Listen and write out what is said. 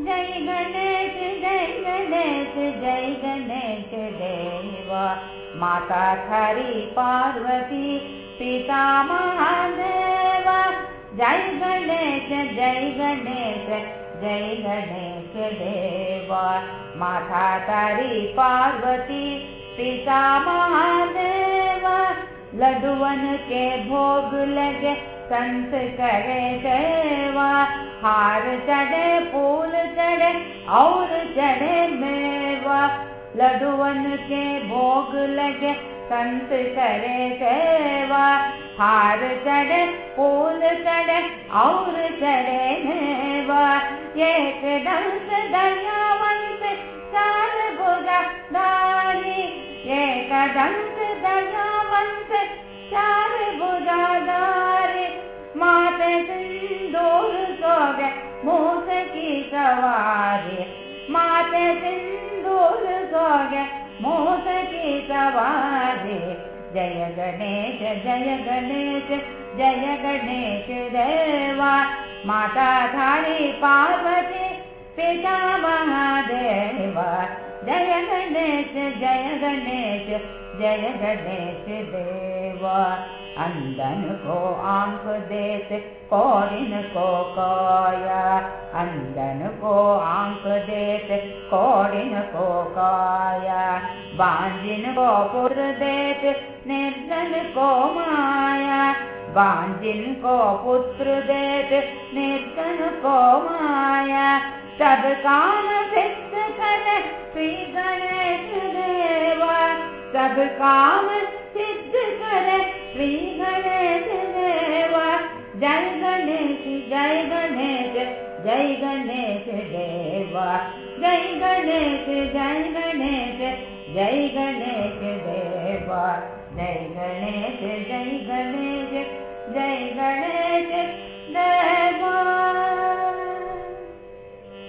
जय गणेश जय गणेश जय गणेश देव। माता थारी पार्वती पिता महादेव। जय गणेश जय गणेश जय गणेश देव। माता तारी पार्वती पिता महादेव। लडुवन के भोग लगे संत करे देवा। हार चढ़े लडुवन भोग लगे करे सेवा हार मेवा एक दंत दयावंत चार बुरादारी एक दंत दयावंत चार बुरादारी सोगे मूस की सवारी जय गणेश जय गणेश जय गणेश देवा माता पार्वती पिता महादेवा जय गणेश जय गणेश जय गणेश अंदन को आंख देत कौरिन को काया। अंदन को आंख देत कौरिन को काया। बांजिन को पुत्र देत निर्धन को माया। बांजिन को पुत्र देत निर्धन को माया। सब काम गणेश देवा सब काम श्री गणेश देवा जय गणेश जय गणेश जय गणेश देवा जय गणेश जय गणेश जय गणेश देवा जय गणेश जय गणेश जय गणेश